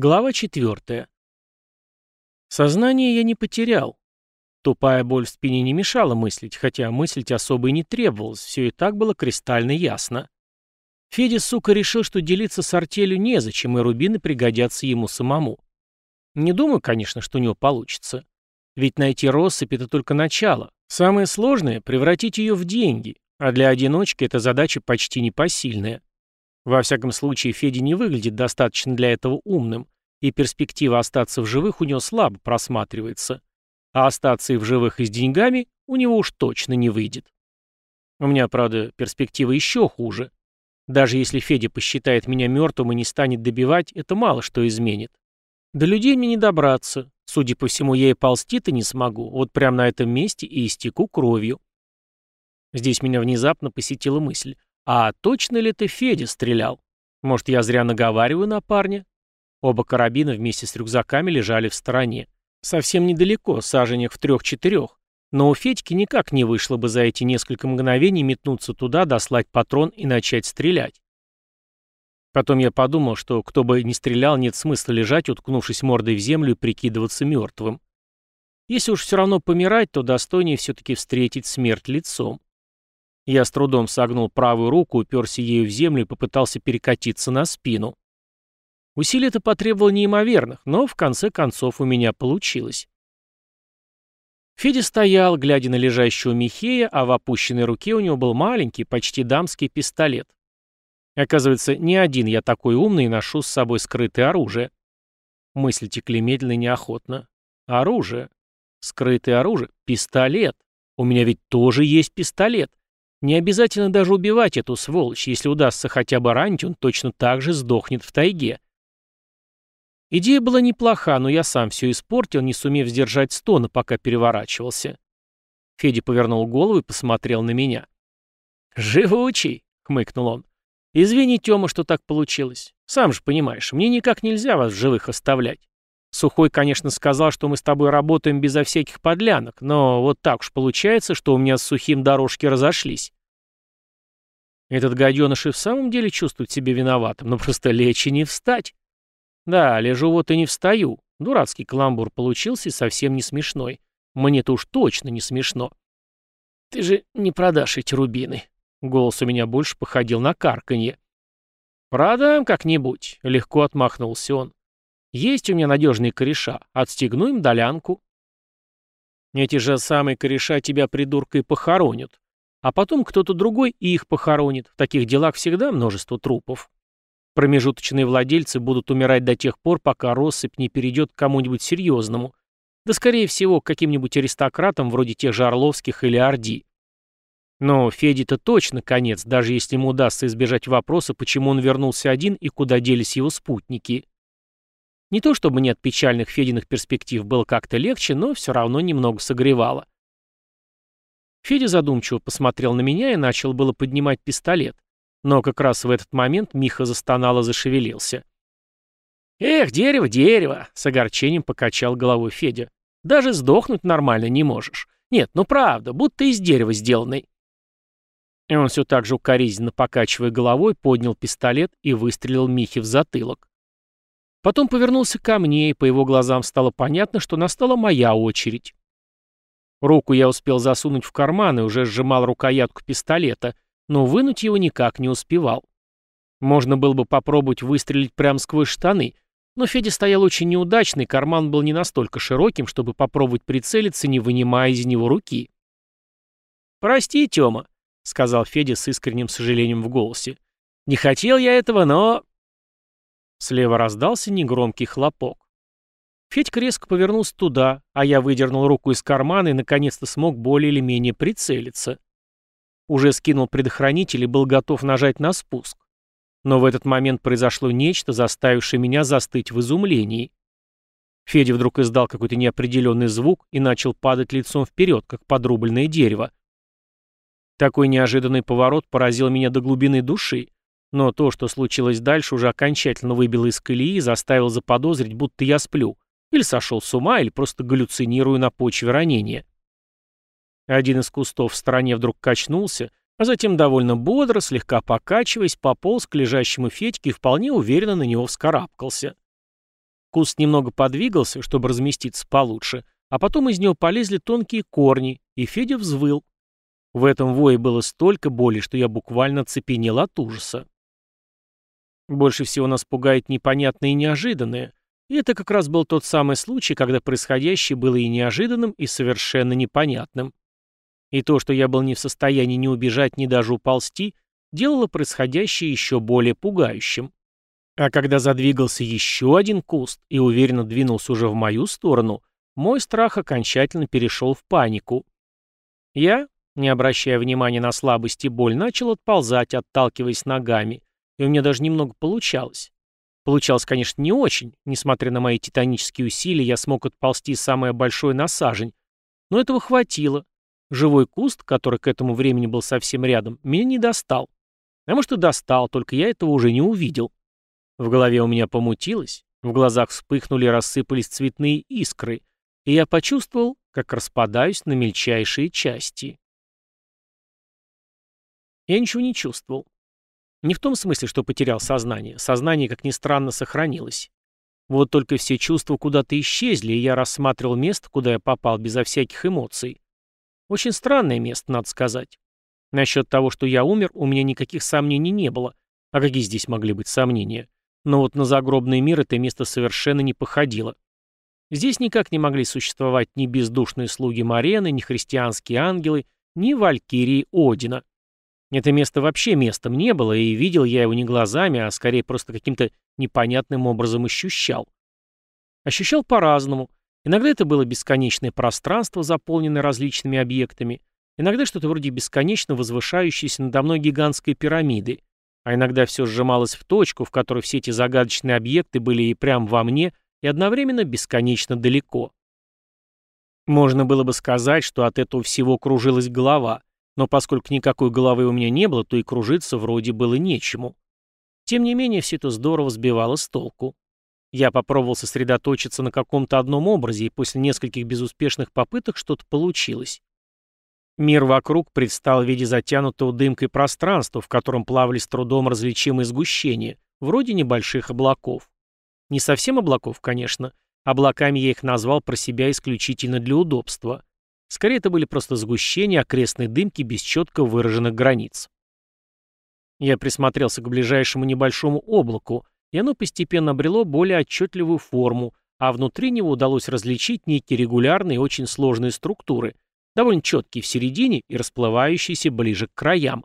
Глава четвертая. Сознание я не потерял. Тупая боль в спине не мешала мыслить, хотя мыслить особо и не требовалось, все и так было кристально ясно. Федя, сука, решил, что делиться с артелью незачем, и рубины пригодятся ему самому. Не думаю, конечно, что у него получится. Ведь найти россыпь — это только начало. Самое сложное — превратить ее в деньги, а для одиночки эта задача почти непосильная. Во всяком случае, Федя не выглядит достаточно для этого умным, и перспектива остаться в живых у него слабо просматривается. А остаться и в живых и с деньгами у него уж точно не выйдет. У меня, правда, перспектива еще хуже. Даже если Федя посчитает меня мертвым и не станет добивать, это мало что изменит. До людей мне не добраться. Судя по всему, я и ползти-то не смогу. Вот прямо на этом месте и истеку кровью. Здесь меня внезапно посетила мысль. «А точно ли ты Федя стрелял? Может, я зря наговариваю на парня?» Оба карабина вместе с рюкзаками лежали в стороне. Совсем недалеко, саженях в трех-четырех. Но у Федьки никак не вышло бы за эти несколько мгновений метнуться туда, дослать патрон и начать стрелять. Потом я подумал, что кто бы ни стрелял, нет смысла лежать, уткнувшись мордой в землю и прикидываться мертвым. Если уж все равно помирать, то достойнее все-таки встретить смерть лицом. Я с трудом согнул правую руку, уперся ею в землю и попытался перекатиться на спину. Усилий это потребовало неимоверных, но в конце концов у меня получилось. Федя стоял, глядя на лежащего Михея, а в опущенной руке у него был маленький, почти дамский пистолет. Оказывается, не один я такой умный и ношу с собой скрытое оружие. Мысли текли медленно и неохотно. Оружие. Скрытое оружие. Пистолет. У меня ведь тоже есть пистолет. Не обязательно даже убивать эту сволочь. Если удастся хотя бы ранить, он точно так же сдохнет в тайге. Идея была неплоха, но я сам все испортил, не сумев сдержать стона, пока переворачивался. Федя повернул голову и посмотрел на меня. «Живучий!» — хмыкнул он. «Извини, Тёма, что так получилось. Сам же понимаешь, мне никак нельзя вас в живых оставлять. Сухой, конечно, сказал, что мы с тобой работаем безо всяких подлянок, но вот так уж получается, что у меня с Сухим дорожки разошлись. Этот гаденыш и в самом деле чувствует себя виноватым, но просто лечь и не встать. Да, лежу вот и не встаю. Дурацкий каламбур получился и совсем не смешной. Мне-то уж точно не смешно. Ты же не продашь эти рубины. Голос у меня больше походил на карканье. «Продам как-нибудь», — легко отмахнулся он. Есть у меня надежные кореша, отстегну им долянку. Эти же самые кореша тебя, придурка, и похоронят. А потом кто-то другой и их похоронит. В таких делах всегда множество трупов. Промежуточные владельцы будут умирать до тех пор, пока россыпь не перейдет к кому-нибудь серьезному. Да, скорее всего, к каким-нибудь аристократам, вроде тех же Орловских или Орди. Но Феде-то точно конец, даже если ему удастся избежать вопроса, почему он вернулся один и куда делись его спутники. Не то чтобы мне от печальных Фединых перспектив было как-то легче, но все равно немного согревало. Федя задумчиво посмотрел на меня и начал было поднимать пистолет. Но как раз в этот момент Миха застонал и зашевелился. «Эх, дерево, дерево!» — с огорчением покачал головой Федя. «Даже сдохнуть нормально не можешь. Нет, ну правда, будто из дерева сделанный». И он все так же укоризненно покачивая головой, поднял пистолет и выстрелил Михе в затылок. Потом повернулся ко мне, и по его глазам стало понятно, что настала моя очередь. Руку я успел засунуть в карман и уже сжимал рукоятку пистолета, но вынуть его никак не успевал. Можно было бы попробовать выстрелить прямо сквозь штаны, но Федя стоял очень неудачно, и карман был не настолько широким, чтобы попробовать прицелиться, не вынимая из него руки. «Прости, Тёма», — сказал Федя с искренним сожалением в голосе. «Не хотел я этого, но Слева раздался негромкий хлопок. Федька резко повернулся туда, а я выдернул руку из кармана и наконец-то смог более или менее прицелиться. Уже скинул предохранитель и был готов нажать на спуск. Но в этот момент произошло нечто, заставившее меня застыть в изумлении. Федя вдруг издал какой-то неопределенный звук и начал падать лицом вперед, как подрубленное дерево. Такой неожиданный поворот поразил меня до глубины души, но то, что случилось дальше, уже окончательно выбило из колеи и заставило заподозрить, будто я сплю. Или сошел с ума, или просто галлюцинирую на почве ранения. Один из кустов в стороне вдруг качнулся, а затем довольно бодро, слегка покачиваясь, пополз к лежащему Федьке и вполне уверенно на него вскарабкался. Куст немного подвигался, чтобы разместиться получше, а потом из него полезли тонкие корни, и Федя взвыл. В этом вое было столько боли, что я буквально цепенел от ужаса. Больше всего нас пугает непонятное и неожиданное. И это как раз был тот самый случай, когда происходящее было и неожиданным, и совершенно непонятным. И то, что я был не в состоянии ни убежать, ни даже уползти, делало происходящее еще более пугающим. А когда задвигался еще один куст и уверенно двинулся уже в мою сторону, мой страх окончательно перешел в панику. Я, не обращая внимания на слабость и боль, начал отползать, отталкиваясь ногами, и у меня даже немного получалось. Получалось, конечно, не очень. Несмотря на мои титанические усилия, я смог отползти самое большое насажень. Но этого хватило. Живой куст, который к этому времени был совсем рядом, меня не достал. А может и достал, только я этого уже не увидел. В голове у меня помутилось, в глазах вспыхнули и рассыпались цветные искры, и я почувствовал, как распадаюсь на мельчайшие части. Я ничего не чувствовал. Не в том смысле, что потерял сознание. Сознание, как ни странно, сохранилось. Вот только все чувства куда-то исчезли, и я рассматривал место, куда я попал, безо всяких эмоций. Очень странное место, надо сказать. Насчет того, что я умер, у меня никаких сомнений не было. А какие здесь могли быть сомнения? Но вот на загробный мир это место совершенно не походило. Здесь никак не могли существовать ни бездушные слуги Марены, ни христианские ангелы, ни валькирии Одина. Это место вообще местом не было, и видел я его не глазами, а скорее просто каким-то непонятным образом ощущал. Ощущал по-разному. Иногда это было бесконечное пространство, заполненное различными объектами, иногда что-то вроде бесконечно возвышающейся надо мной гигантской пирамиды, а иногда все сжималось в точку, в которой все эти загадочные объекты были и прямо во мне, и одновременно бесконечно далеко. Можно было бы сказать, что от этого всего кружилась голова, но поскольку никакой головы у меня не было, то и кружиться вроде было нечему. Тем не менее, все это здорово сбивало с толку. Я попробовал сосредоточиться на каком-то одном образе, и после нескольких безуспешных попыток что-то получилось. Мир вокруг предстал в виде затянутого дымкой пространства, в котором плавали с трудом различимые сгущения, вроде небольших облаков. Не совсем облаков, конечно. Облаками я их назвал про себя исключительно для удобства. Скорее, это были просто сгущения окрестной дымки без четко выраженных границ. Я присмотрелся к ближайшему небольшому облаку, и оно постепенно обрело более отчетливую форму, а внутри него удалось различить некие регулярные и очень сложные структуры – довольно четкий в середине и расплывающийся ближе к краям.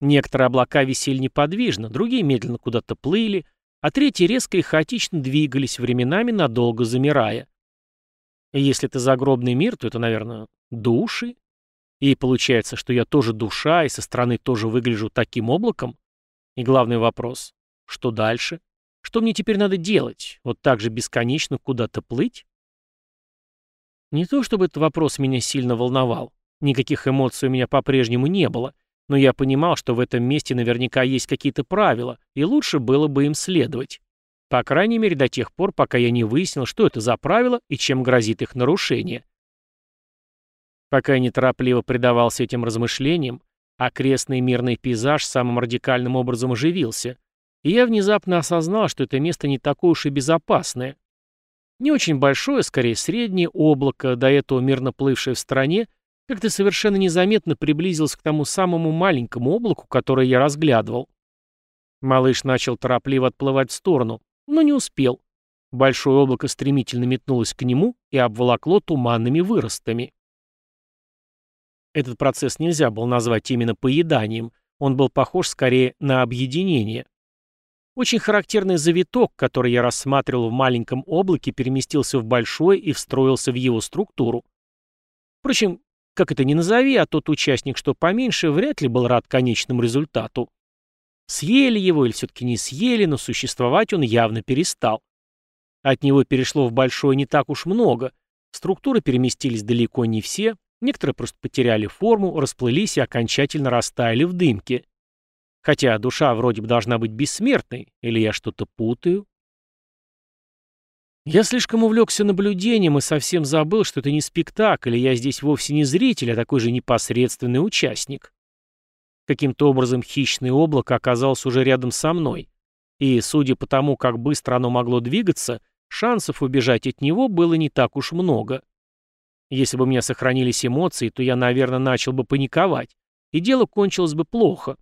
Некоторые облака висели неподвижно, другие медленно куда-то плыли, а третьи резко и хаотично двигались, временами надолго замирая. Если это загробный мир, то это, наверное, души. И получается, что я тоже душа, и со стороны тоже выгляжу таким облаком. И главный вопрос, что дальше? Что мне теперь надо делать? Вот так же бесконечно куда-то плыть? Не то чтобы этот вопрос меня сильно волновал. Никаких эмоций у меня по-прежнему не было. Но я понимал, что в этом месте наверняка есть какие-то правила, и лучше было бы им следовать. По крайней мере, до тех пор, пока я не выяснил, что это за правила и чем грозит их нарушение. Пока я неторопливо предавался этим размышлениям, окрестный мирный пейзаж самым радикальным образом оживился, и я внезапно осознал, что это место не такое уж и безопасное. Не очень большое, скорее среднее облако, до этого мирно плывшее в стороне, как-то совершенно незаметно приблизилось к тому самому маленькому облаку, которое я разглядывал. Малыш начал торопливо отплывать в сторону, но не успел. Большое облако стремительно метнулось к нему и обволокло туманными выростами. Этот процесс нельзя было назвать именно поеданием, он был похож скорее на объединение. Очень характерный завиток, который я рассматривал в маленьком облаке, переместился в большой и встроился в его структуру. Впрочем, как это ни назови, а тот участник, что поменьше, вряд ли был рад конечному результату. Съели его или все-таки не съели, но существовать он явно перестал. От него перешло в большое не так уж много. Структуры переместились далеко не все, некоторые просто потеряли форму, расплылись и окончательно растаяли в дымке. Хотя душа вроде бы должна быть бессмертной, или я что-то путаю? Я слишком увлекся наблюдением и совсем забыл, что это не спектакль, и я здесь вовсе не зритель, а такой же непосредственный участник. Каким-то образом хищное облако оказалось уже рядом со мной. И, судя по тому, как быстро оно могло двигаться, шансов убежать от него было не так уж много. Если бы у меня сохранились эмоции, то я, наверное, начал бы паниковать, и дело кончилось бы плохо.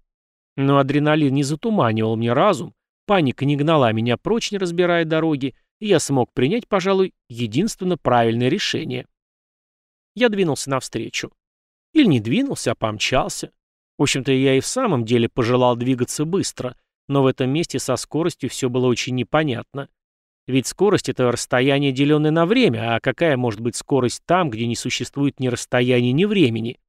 Но адреналин не затуманивал мне разум, паника не гнала меня прочь, не разбирая дороги, и я смог принять, пожалуй, единственно правильное решение. Я двинулся навстречу. Или не двинулся, а помчался. В общем-то, я и в самом деле пожелал двигаться быстро, но в этом месте со скоростью все было очень непонятно. Ведь скорость — это расстояние, деленное на время, а какая может быть скорость там, где не существует ни расстояния, ни времени?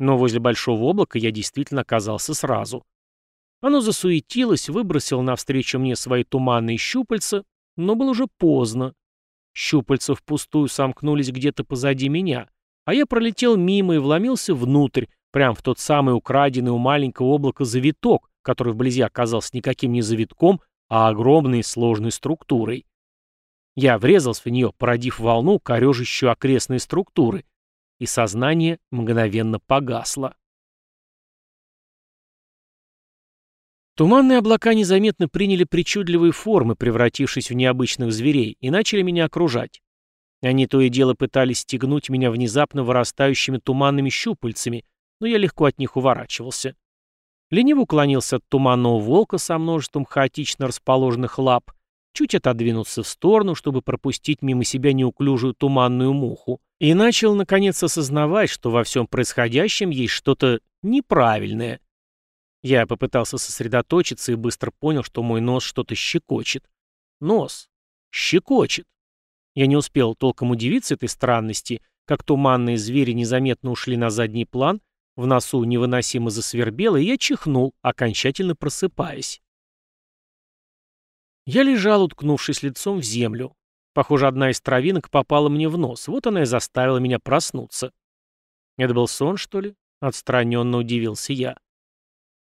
Но возле большого облака я действительно оказался сразу. Оно засуетилось, выбросило навстречу мне свои туманные щупальца, но было уже поздно. Щупальца впустую сомкнулись где-то позади меня, а я пролетел мимо и вломился внутрь, прямо в тот самый украденный у маленького облака завиток, который вблизи оказался никаким не завитком, а огромной сложной структурой. Я врезался в нее, породив волну, корежащую окрестные структуры, и сознание мгновенно погасло. Туманные облака незаметно приняли причудливые формы, превратившись в необычных зверей, и начали меня окружать. Они то и дело пытались стегнуть меня внезапно вырастающими туманными щупальцами, но я легко от них уворачивался. Лениво уклонился от туманного волка со множеством хаотично расположенных лап, чуть отодвинулся в сторону, чтобы пропустить мимо себя неуклюжую туманную муху, и начал, наконец, осознавать, что во всем происходящем есть что-то неправильное — я попытался сосредоточиться и быстро понял, что мой нос что-то щекочет. Нос. Щекочет. Я не успел толком удивиться этой странности, как туманные звери незаметно ушли на задний план, в носу невыносимо засвербело, и я чихнул, окончательно просыпаясь. Я лежал, уткнувшись лицом в землю. Похоже, одна из травинок попала мне в нос, вот она и заставила меня проснуться. Это был сон, что ли? Отстраненно удивился я.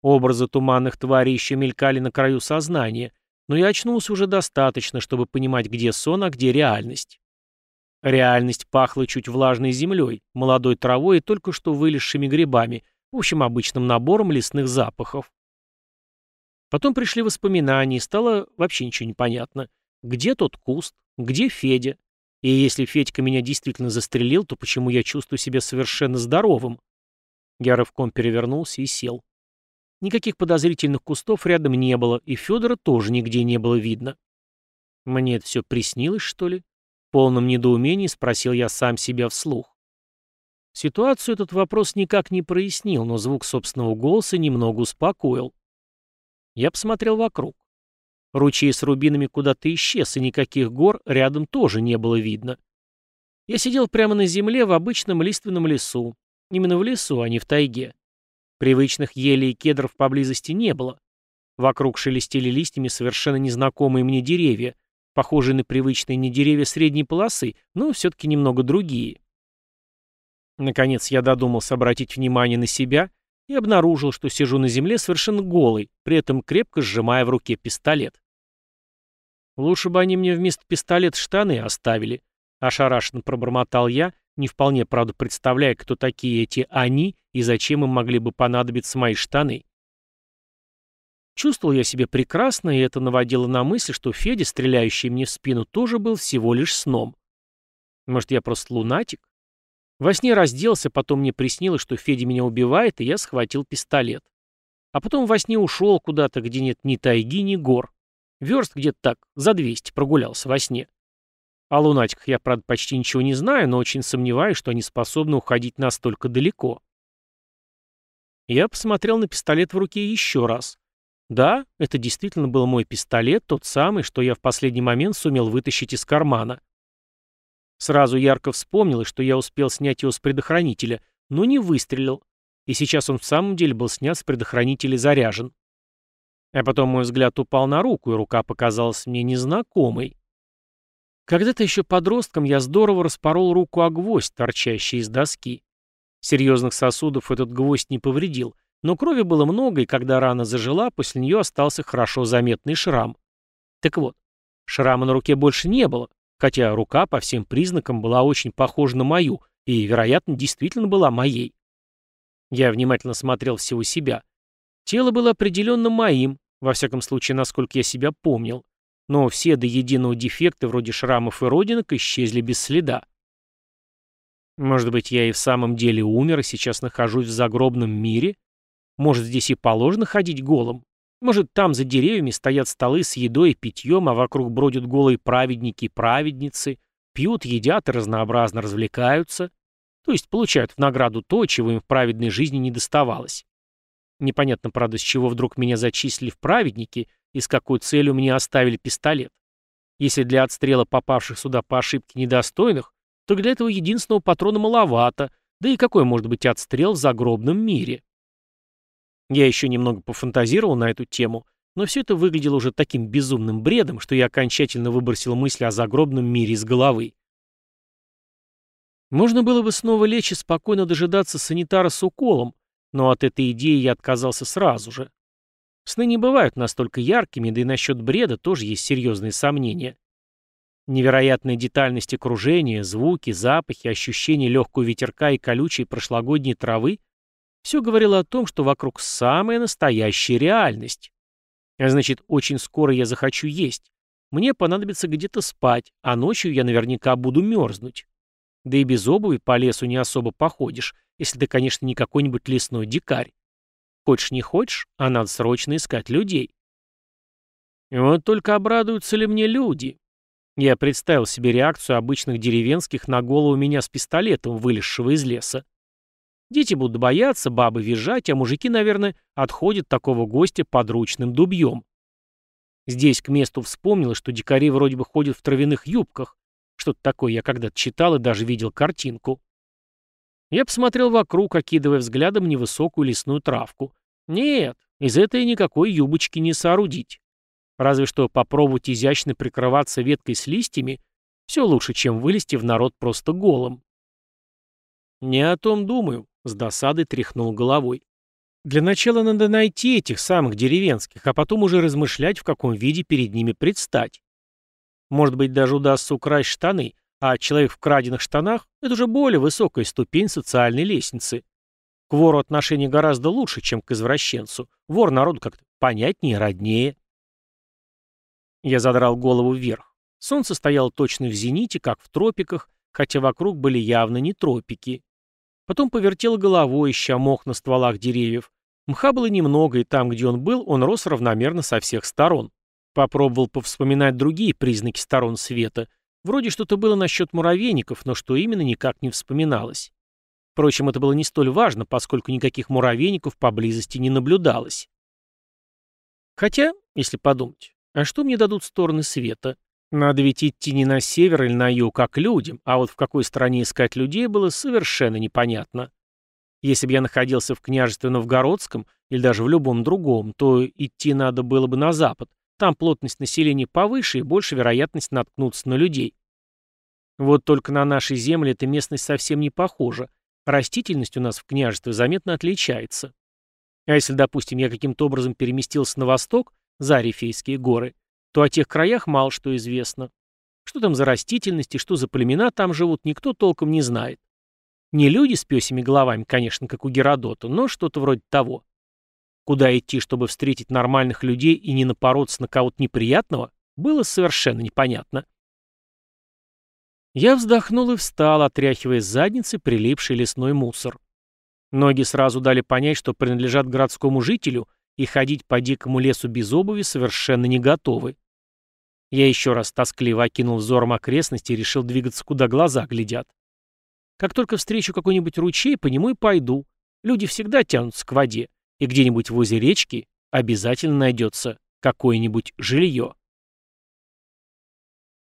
Образы туманных тварей еще мелькали на краю сознания, но я очнулся уже достаточно, чтобы понимать, где сон, а где реальность. Реальность пахла чуть влажной землей, молодой травой и только что вылезшими грибами, в общем, обычным набором лесных запахов. Потом пришли воспоминания, и стало вообще ничего не понятно. Где тот куст? Где Федя? И если Федька меня действительно застрелил, то почему я чувствую себя совершенно здоровым? Я рывком перевернулся и сел. Никаких подозрительных кустов рядом не было, и Федора тоже нигде не было видно. Мне это все приснилось, что ли? Полном недоумении спросил я сам себя вслух. Ситуацию этот вопрос никак не прояснил, но звук собственного голоса немного успокоил. Я посмотрел вокруг. Ручей с рубинами куда-то исчез, и никаких гор рядом тоже не было видно. Я сидел прямо на земле в обычном лиственном лесу. Именно в лесу, а не в тайге. Привычных елей и кедров поблизости не было. Вокруг шелестели листьями совершенно незнакомые мне деревья, похожие на привычные не деревья средней полосы, но все-таки немного другие. Наконец я додумался обратить внимание на себя и обнаружил, что сижу на земле совершенно голый, при этом крепко сжимая в руке пистолет. Лучше бы они мне вместо пистолета штаны оставили, ошарашенно пробормотал я, не вполне, правда, представляя, кто такие эти «они» и зачем им могли бы понадобиться мои штаны. Чувствовал я себя прекрасно, и это наводило на мысль, что Федя, стреляющий мне в спину, тоже был всего лишь сном. Может, я просто лунатик? Во сне разделся, потом мне приснилось, что Федя меня убивает, и я схватил пистолет. А потом во сне ушел куда-то, где нет ни тайги, ни гор. Верст где-то так, за 200 прогулялся во сне. О лунатиках я, правда, почти ничего не знаю, но очень сомневаюсь, что они способны уходить настолько далеко. Я посмотрел на пистолет в руке еще раз. Да, это действительно был мой пистолет, тот самый, что я в последний момент сумел вытащить из кармана. Сразу ярко вспомнилось, что я успел снять его с предохранителя, но не выстрелил, и сейчас он в самом деле был снят с предохранителя и заряжен. А потом мой взгляд упал на руку, и рука показалась мне незнакомой. Когда-то еще подростком я здорово распорол руку о гвоздь, торчащий из доски. Серьезных сосудов этот гвоздь не повредил, но крови было много, и когда рана зажила, после нее остался хорошо заметный шрам. Так вот, шрама на руке больше не было, хотя рука по всем признакам была очень похожа на мою и, вероятно, действительно была моей. Я внимательно смотрел всего себя. Тело было определенно моим, во всяком случае, насколько я себя помнил. но все до единого дефекты вроде шрамов и родинок исчезли без следа. Может быть, я и в самом деле умер, и сейчас нахожусь в загробном мире? Может, здесь и положено ходить голым? Может, там за деревьями стоят столы с едой и питьем, а вокруг бродят голые праведники и праведницы, пьют, едят и разнообразно развлекаются? То есть получают в награду то, чего им в праведной жизни не доставалось. Непонятно, правда, с чего вдруг меня зачислили в праведники и с какой целью мне оставили пистолет. Если для отстрела попавших сюда по ошибке недостойных, то для этого единственного патрона маловато, да и какой может быть отстрел в загробном мире? Я еще немного пофантазировал на эту тему, но все это выглядело уже таким безумным бредом, что я окончательно выбросил мысли о загробном мире из головы. Можно было бы снова лечь и спокойно дожидаться санитара с уколом, но от этой идеи я отказался сразу же. Сны не бывают настолько яркими, да и насчет бреда тоже есть серьезные сомнения. Невероятная детальность окружения, звуки, запахи, ощущение легкого ветерка и колючей прошлогодней травы все говорило о том, что вокруг самая настоящая реальность. А значит, очень скоро я захочу есть. Мне понадобится где-то спать, а ночью я наверняка буду мерзнуть. Да и без обуви по лесу не особо походишь, если ты, конечно, не какой-нибудь лесной дикарь. Хочешь не хочешь, а надо срочно искать людей. вот только обрадуются ли мне люди? Я представил себе реакцию обычных деревенских на голову меня с пистолетом, вылезшего из леса. Дети будут бояться, бабы визжать, а мужики, наверное, отходят такого гостя подручным дубьем. Здесь к месту вспомнилось, что дикари вроде бы ходят в травяных юбках. Что-то такое я когда-то читал и даже видел картинку. Я посмотрел вокруг, окидывая взглядом невысокую лесную травку. Нет, из этой никакой юбочки не соорудить. Разве что попробовать изящно прикрываться веткой с листьями, все лучше, чем вылезти в народ просто голым. «Не о том думаю», — с досадой тряхнул головой. «Для начала надо найти этих самых деревенских, а потом уже размышлять, в каком виде перед ними предстать. Может быть, даже удастся украсть штаны, а человек в краденных штанах — это уже более высокая ступень социальной лестницы. К вору отношение гораздо лучше, чем к извращенцу. Вор народу как-то понятнее, роднее. Я задрал голову вверх. Солнце стояло точно в зените, как в тропиках, хотя вокруг были явно не тропики. Потом повертел головой, ища мох на стволах деревьев. Мха было немного, и там, где он был, он рос равномерно со всех сторон. Попробовал повспоминать другие признаки сторон света. Вроде что-то было насчет муравейников, но что именно никак не вспоминалось. Впрочем, это было не столь важно, поскольку никаких муравейников поблизости не наблюдалось. Хотя, если подумать, а что мне дадут стороны света? Надо ведь идти не на север или на юг, а к людям, а вот в какой стране искать людей было совершенно непонятно. Если бы я находился в княжестве Новгородском или даже в любом другом, то идти надо было бы на запад. Там плотность населения повыше и больше вероятность наткнуться на людей. Вот только на нашей земле эта местность совсем не похожа. Растительность у нас в княжестве заметно отличается. А если, допустим, я каким-то образом переместился на восток, за Арифейские горы, то о тех краях мало что известно. Что там за растительности, что за племена там живут, никто толком не знает. Не люди с пёсими головами, конечно, как у Геродота, но что-то вроде того. Куда идти, чтобы встретить нормальных людей и не напороться на кого-то неприятного, было совершенно непонятно. Я вздохнул и встал, отряхивая с задницы прилипший лесной мусор. Ноги сразу дали понять, что принадлежат городскому жителю, и ходить по дикому лесу без обуви совершенно не готовы. Я еще раз тоскливо окинул взором окрестности и решил двигаться, куда глаза глядят. Как только встречу какой-нибудь ручей, по нему и пойду. Люди всегда тянутся к воде, и где-нибудь возле речки обязательно найдется какое-нибудь жилье.